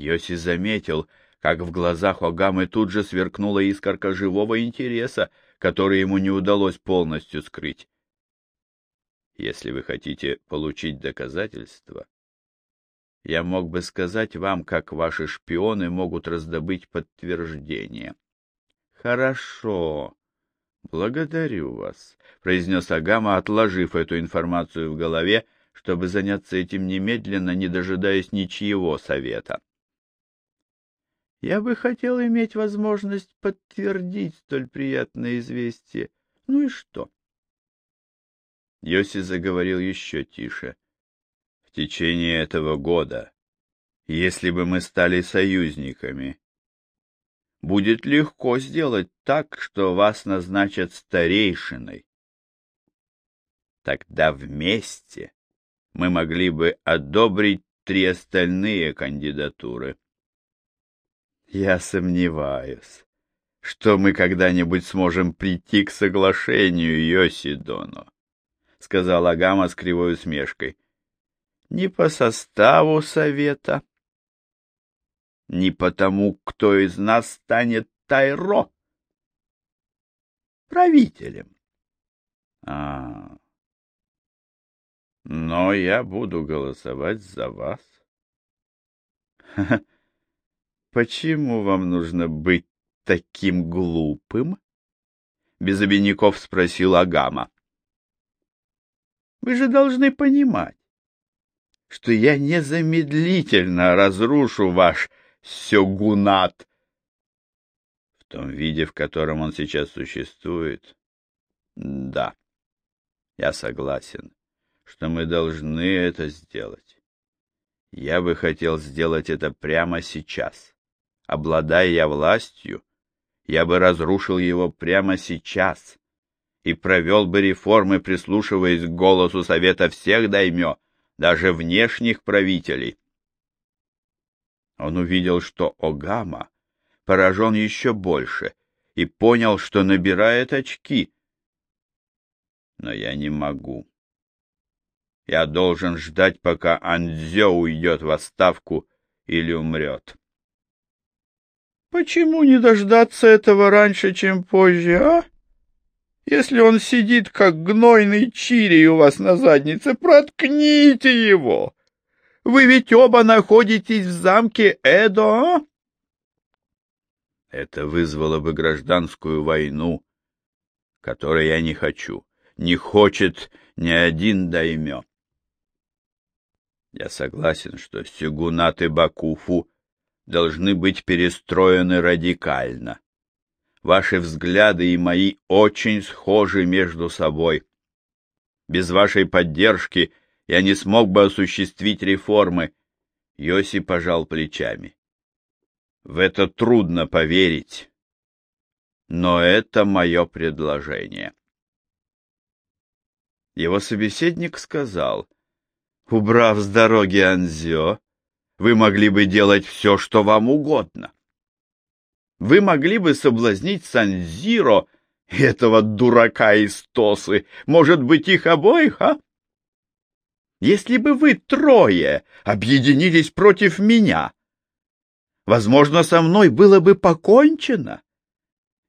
Йоси заметил, как в глазах Огамы тут же сверкнула искорка живого интереса, который ему не удалось полностью скрыть. Если вы хотите получить доказательства, я мог бы сказать вам, как ваши шпионы могут раздобыть подтверждение. — Хорошо. Благодарю вас, — произнес Агама, отложив эту информацию в голове, чтобы заняться этим немедленно, не дожидаясь ничьего совета. Я бы хотел иметь возможность подтвердить столь приятное известие. Ну и что? Йоси заговорил еще тише. В течение этого года, если бы мы стали союзниками, будет легко сделать так, что вас назначат старейшиной. Тогда вместе мы могли бы одобрить три остальные кандидатуры. Я сомневаюсь, что мы когда-нибудь сможем прийти к соглашению, Йосидоно, — сказал Агама с кривой усмешкой. — Не по составу совета, не потому, кто из нас станет Тайро, правителем. А, но я буду голосовать за вас. Почему вам нужно быть таким глупым? Без обиняков спросил Агама. Вы же должны понимать, что я незамедлительно разрушу ваш сёгунат. В том виде, в котором он сейчас существует, да, я согласен, что мы должны это сделать. Я бы хотел сделать это прямо сейчас. Обладая я властью, я бы разрушил его прямо сейчас и провел бы реформы, прислушиваясь к голосу совета всех даймё, даже внешних правителей. Он увидел, что Огама поражен еще больше и понял, что набирает очки. Но я не могу. Я должен ждать, пока Андзё уйдет в отставку или умрет. Почему не дождаться этого раньше, чем позже, а? Если он сидит, как гнойный чирий у вас на заднице, проткните его. Вы ведь оба находитесь в замке Эдо, а? Это вызвало бы гражданскую войну, которой я не хочу. Не хочет ни один даймё. Я согласен, что Сюгунат и Бакуфу должны быть перестроены радикально. Ваши взгляды и мои очень схожи между собой. Без вашей поддержки я не смог бы осуществить реформы. Йоси пожал плечами. В это трудно поверить, но это мое предложение. Его собеседник сказал, убрав с дороги Анзё, вы могли бы делать все, что вам угодно. Вы могли бы соблазнить Санзиро, этого дурака из Тосы, может быть, их обоих, а? Если бы вы трое объединились против меня, возможно, со мной было бы покончено,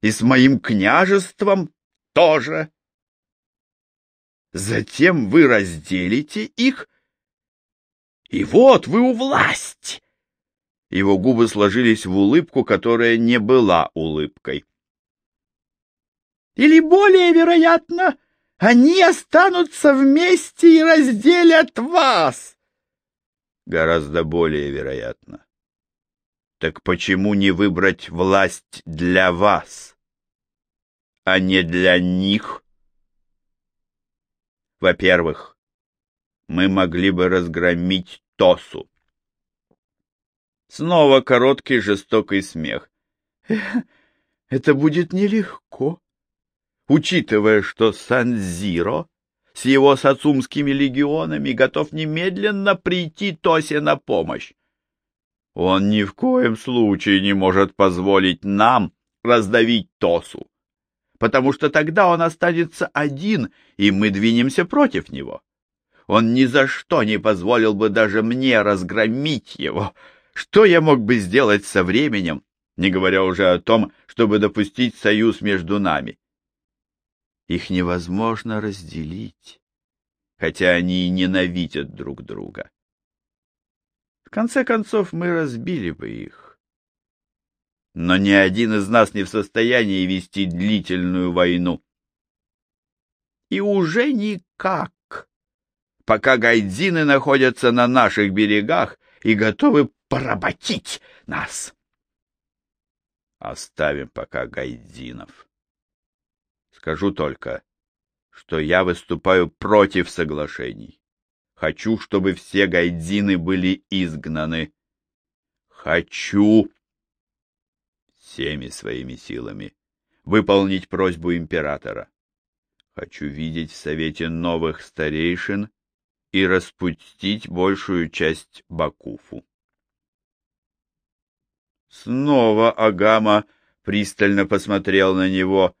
и с моим княжеством тоже. Затем вы разделите их и вот вы у власти!» Его губы сложились в улыбку, которая не была улыбкой. «Или более вероятно, они останутся вместе и разделят вас!» «Гораздо более вероятно. Так почему не выбрать власть для вас, а не для них?» Во-первых, мы могли бы разгромить Тосу. Снова короткий жестокий смех. Это будет нелегко, учитывая, что Сан-Зиро с его сацумскими легионами готов немедленно прийти Тосе на помощь. Он ни в коем случае не может позволить нам раздавить Тосу, потому что тогда он останется один, и мы двинемся против него. Он ни за что не позволил бы даже мне разгромить его. Что я мог бы сделать со временем, не говоря уже о том, чтобы допустить союз между нами? Их невозможно разделить, хотя они и ненавидят друг друга. В конце концов, мы разбили бы их. Но ни один из нас не в состоянии вести длительную войну. И уже никак, пока гайдзины находятся на наших берегах и готовы поработить нас. Оставим пока гайдзинов. Скажу только, что я выступаю против соглашений. Хочу, чтобы все гайдзины были изгнаны. Хочу всеми своими силами выполнить просьбу императора. Хочу видеть в Совете новых старейшин и распустить большую часть Бакуфу. Снова Агама пристально посмотрел на него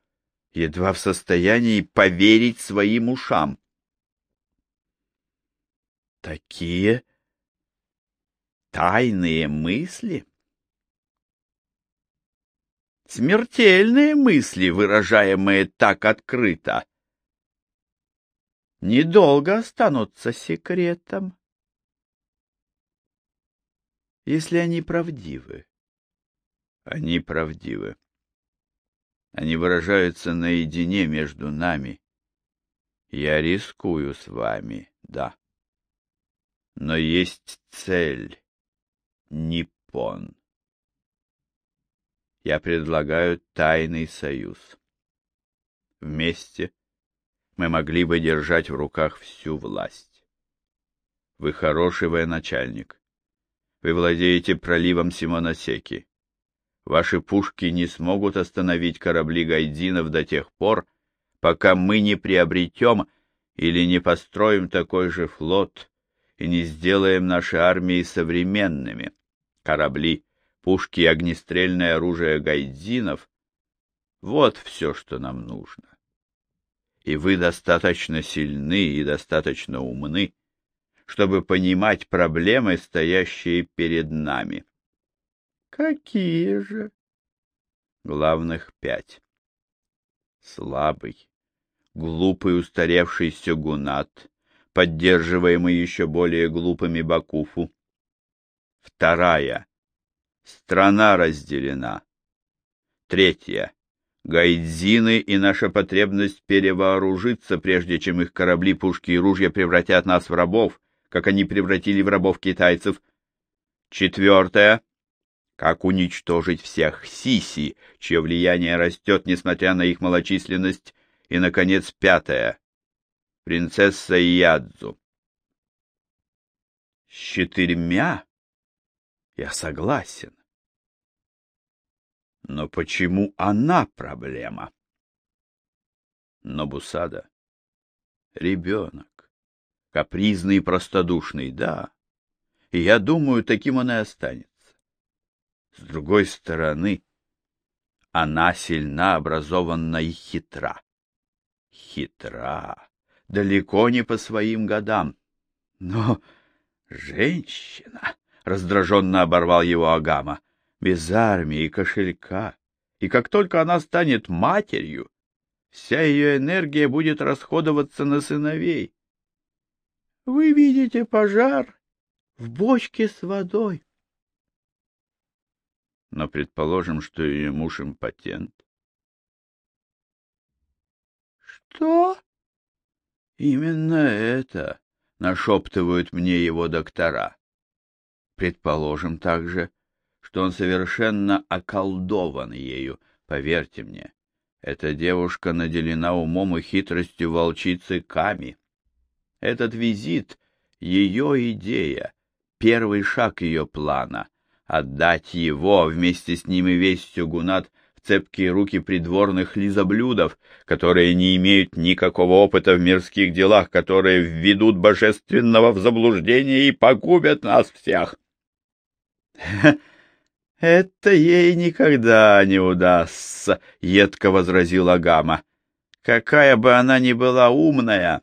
едва в состоянии поверить своим ушам. Такие тайные мысли? Смертельные мысли, выражаемые так открыто, недолго останутся секретом, если они правдивы. Они правдивы. Они выражаются наедине между нами. Я рискую с вами, да. Но есть цель. Ниппон. Я предлагаю тайный союз. Вместе мы могли бы держать в руках всю власть. Вы хороший военачальник. Вы владеете проливом Симоносеки. Ваши пушки не смогут остановить корабли гайдинов до тех пор, пока мы не приобретем или не построим такой же флот и не сделаем наши армии современными. Корабли, пушки и огнестрельное оружие гайдзинов — вот все, что нам нужно. И вы достаточно сильны и достаточно умны, чтобы понимать проблемы, стоящие перед нами. Какие же? Главных пять. Слабый, глупый устаревший сёгунат, поддерживаемый еще более глупыми Бакуфу. Вторая. Страна разделена. Третья. Гайдзины и наша потребность перевооружиться, прежде чем их корабли, пушки и ружья превратят нас в рабов, как они превратили в рабов китайцев. Четвертое как уничтожить всех сиси, чье влияние растет, несмотря на их малочисленность, и, наконец, пятое — принцесса Ядзу. С четырьмя я согласен. Но почему она проблема? Но Бусада — ребенок, капризный и простодушный, да, и я думаю, таким он и останется. С другой стороны, она сильна, образованна и хитра. Хитра, далеко не по своим годам. Но женщина, — раздраженно оборвал его Агама, — без армии и кошелька. И как только она станет матерью, вся ее энергия будет расходоваться на сыновей. Вы видите пожар в бочке с водой но предположим, что ее муж импотент. Что? Именно это нашептывают мне его доктора. Предположим также, что он совершенно околдован ею, поверьте мне. Эта девушка наделена умом и хитростью волчицы Ками. Этот визит — ее идея, первый шаг ее плана отдать его, вместе с ним и весь сюгунат, в цепкие руки придворных лизоблюдов, которые не имеют никакого опыта в мирских делах, которые введут божественного в заблуждение и погубят нас всех. — Это ей никогда не удастся, — едко возразил Агама. — Какая бы она ни была умная,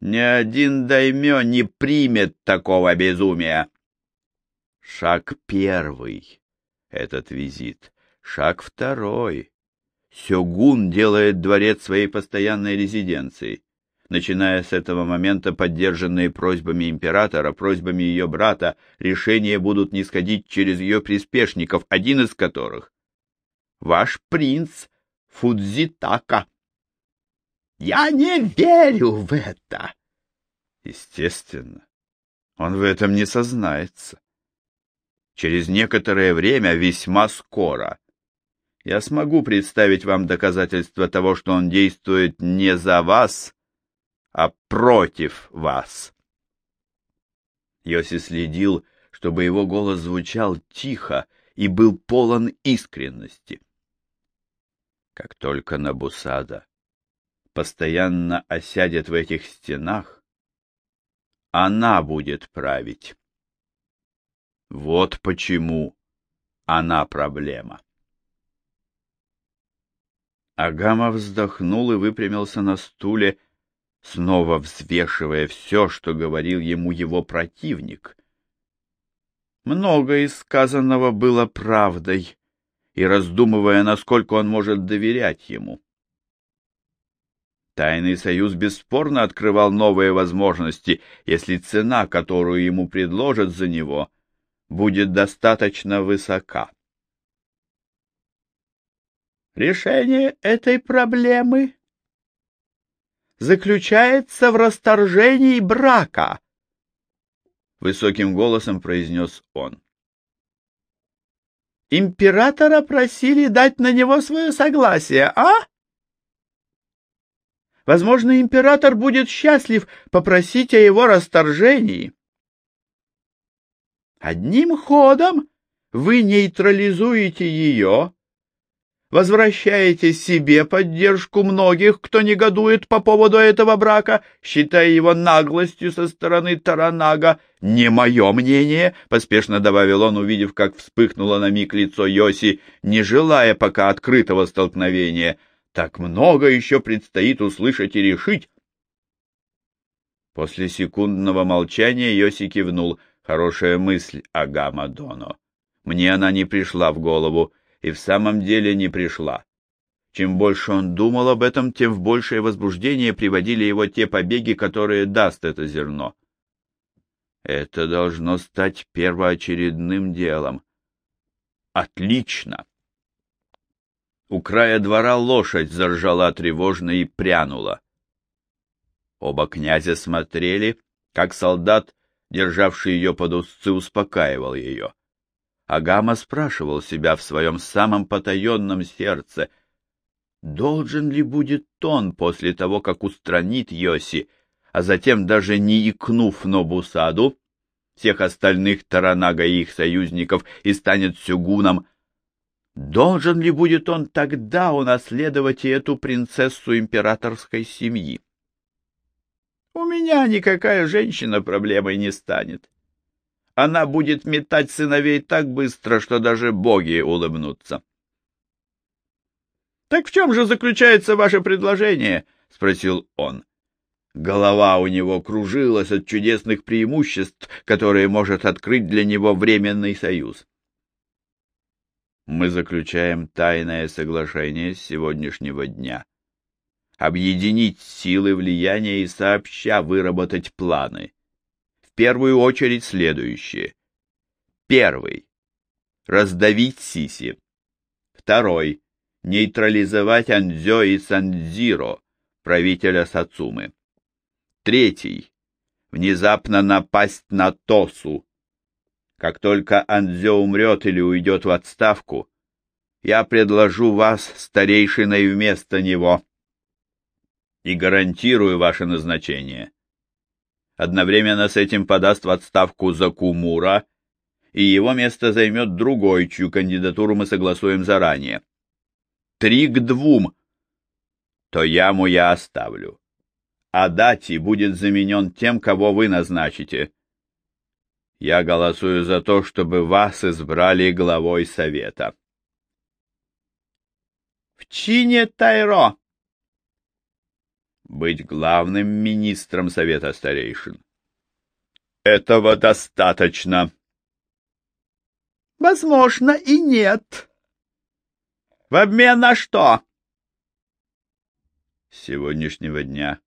ни один даймё не примет такого безумия. Шаг первый — этот визит. Шаг второй. Сёгун делает дворец своей постоянной резиденцией. Начиная с этого момента, поддержанные просьбами императора, просьбами ее брата, решения будут нисходить через ее приспешников, один из которых — ваш принц Фудзитака. Я не верю в это. Естественно, он в этом не сознается. Через некоторое время, весьма скоро, я смогу представить вам доказательства того, что он действует не за вас, а против вас. Йоси следил, чтобы его голос звучал тихо и был полон искренности. Как только Набусада постоянно осядет в этих стенах, она будет править. Вот почему она проблема. Агама вздохнул и выпрямился на стуле, снова взвешивая все, что говорил ему его противник. Многое из сказанного было правдой, и раздумывая, насколько он может доверять ему. Тайный союз бесспорно открывал новые возможности, если цена, которую ему предложат за него, будет достаточно высока. Решение этой проблемы заключается в расторжении брака, — высоким голосом произнес он. Императора просили дать на него свое согласие, а? Возможно, император будет счастлив попросить о его расторжении. Одним ходом вы нейтрализуете ее, возвращаете себе поддержку многих, кто негодует по поводу этого брака, считая его наглостью со стороны Таранага. «Не мое мнение», — поспешно добавил он, увидев, как вспыхнуло на миг лицо Йоси, не желая пока открытого столкновения. Так много еще предстоит услышать и решить. После секундного молчания Йоси кивнул. Хорошая мысль, Агама Доно. Мне она не пришла в голову, и в самом деле не пришла. Чем больше он думал об этом, тем в большее возбуждение приводили его те побеги, которые даст это зерно. Это должно стать первоочередным делом. Отлично! У края двора лошадь заржала тревожно и прянула. Оба князя смотрели, как солдат, державший ее под узцы, успокаивал ее. Агама спрашивал себя в своем самом потаенном сердце, должен ли будет он после того, как устранит Йоси, а затем, даже не икнув Нобусаду, всех остальных Таранага и их союзников, и станет сюгуном, Должен ли будет он тогда унаследовать и эту принцессу императорской семьи? У меня никакая женщина проблемой не станет. Она будет метать сыновей так быстро, что даже боги улыбнутся. — Так в чем же заключается ваше предложение? — спросил он. Голова у него кружилась от чудесных преимуществ, которые может открыть для него временный союз мы заключаем тайное соглашение с сегодняшнего дня. Объединить силы влияния и сообща выработать планы. Первую очередь следующее. Первый. Раздавить Сиси. Второй. Нейтрализовать Андзё и Сандзиро, правителя Сацумы. Третий. Внезапно напасть на Тосу, как только Андзё умрет или уйдет в отставку, я предложу вас старейшиной вместо него и гарантирую ваше назначение. Одновременно с этим подаст в отставку Закумура, и его место займет другой, чью кандидатуру мы согласуем заранее. Три к двум. То яму я оставлю. А Дати будет заменен тем, кого вы назначите. Я голосую за то, чтобы вас избрали главой совета. В чине Тайро быть главным министром совета старейшин. Этого достаточно. Возможно, и нет. В обмен на что? С сегодняшнего дня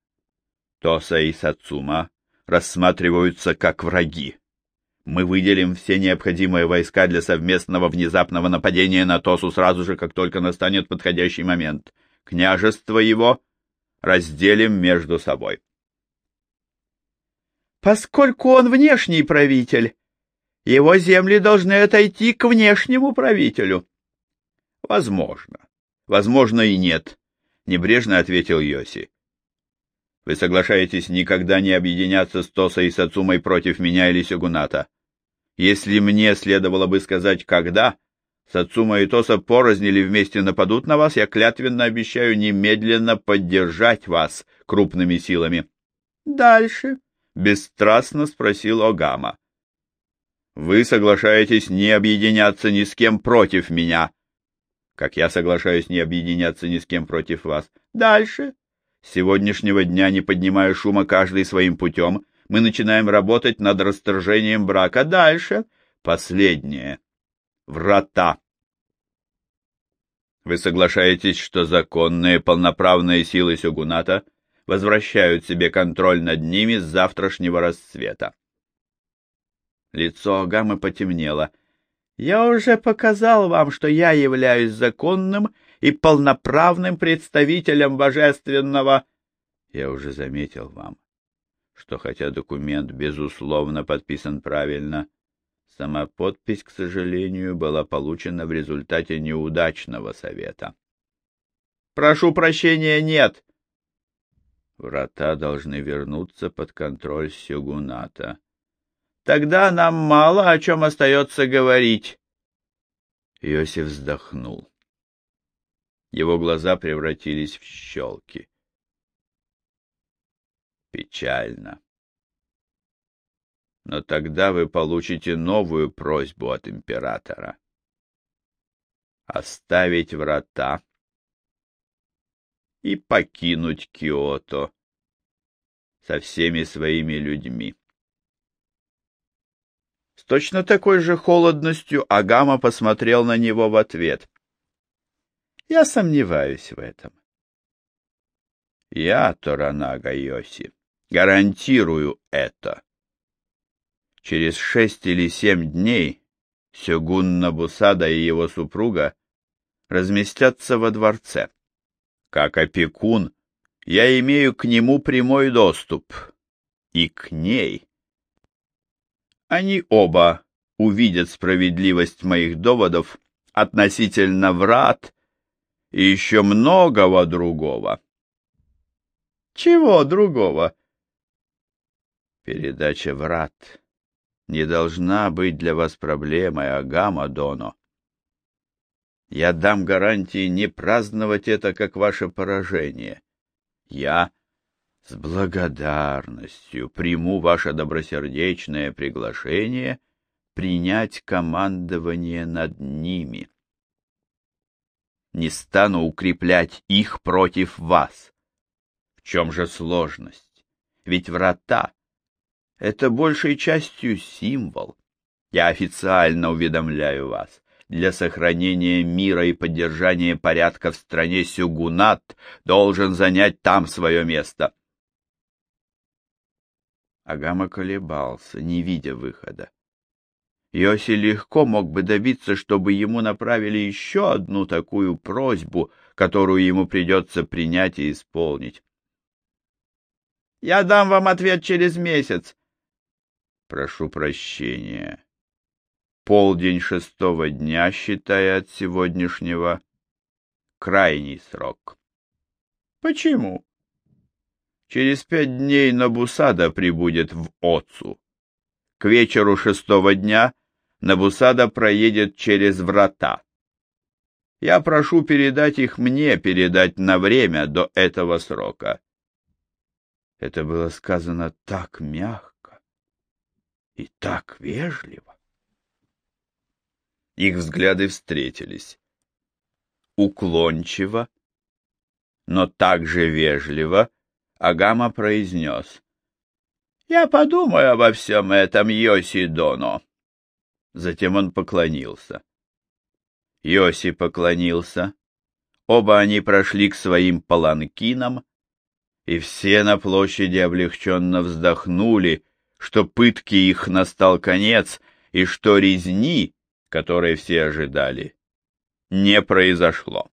Тоса и Сацума рассматриваются как враги. Мы выделим все необходимые войска для совместного внезапного нападения на Тосу сразу же, как только настанет подходящий момент. Княжество его разделим между собой. Поскольку он внешний правитель, его земли должны отойти к внешнему правителю. Возможно. Возможно и нет, небрежно ответил Йоси. Вы соглашаетесь никогда не объединяться с Тосой и Сацумой против меня или Сёгуната? Если мне следовало бы сказать «когда», Сацума и Тоса порознили вместе нападут на вас, я клятвенно обещаю немедленно поддержать вас крупными силами. — Дальше? — бесстрастно спросил Огама. — Вы соглашаетесь не объединяться ни с кем против меня, как я соглашаюсь не объединяться ни с кем против вас. Дальше? С сегодняшнего дня, не поднимая шума каждый своим путем, мы начинаем работать над расторжением брака. Дальше? Последнее. Врата. Вы соглашаетесь, что законные полноправные силы Сёгуната возвращают себе контроль над ними с завтрашнего рассвета. Лицо Агамы потемнело. «Я уже показал вам, что я являюсь законным и полноправным представителем божественного...» «Я уже заметил вам, что хотя документ, безусловно, подписан правильно, сама подпись, к сожалению, была получена в результате неудачного совета. «Прошу прощения, нет!» Врата должны вернуться под контроль Сёгуната. Тогда нам мало о чем остается говорить. Иосиф вздохнул. Его глаза превратились в щелки. Печально. Но тогда вы получите новую просьбу от императора. Оставить врата и покинуть Киото со всеми своими людьми. С точно такой же холодностью Агама посмотрел на него в ответ. Я сомневаюсь в этом. Я, Торанага Йоси, гарантирую это. Через шесть или семь дней Сёгун Набусада и его супруга разместятся во дворце. Как опекун, я имею к нему прямой доступ. И к ней. Они оба увидят справедливость моих доводов относительно врат и еще многого другого. Чего другого? Передача врат не должна быть для вас проблемой, Агама Доно. Я дам гарантии не праздновать это как ваше поражение. Я с благодарностью приму ваше добросердечное приглашение принять командование над ними. Не стану укреплять их против вас. В чем же сложность? Ведь врата — это большей частью символ. Я официально уведомляю вас для сохранения мира и поддержания порядка в стране Сюгунат должен занять там свое место. Агама колебался, не видя выхода. Йоси легко мог бы добиться, чтобы ему направили еще одну такую просьбу, которую ему придется принять и исполнить. «Я дам вам ответ через месяц». «Прошу прощения», полдень шестого дня, считая от сегодняшнего, крайний срок. Почему? Через пять дней Набусада прибудет в Оцу. К вечеру шестого дня Набусада проедет через врата. Я прошу передать их мне, передать на время до этого срока. Это было сказано так мягко и так вежливо. Их взгляды встретились. Уклончиво, но также вежливо Агама произнес. — Я подумаю обо всем этом, Йоси Доно. Затем он поклонился. Йоси поклонился. Оба они прошли к своим паланкинам, и все на площади облегченно вздохнули, что пытки их настал конец, и что резни, которой все ожидали, не произошло.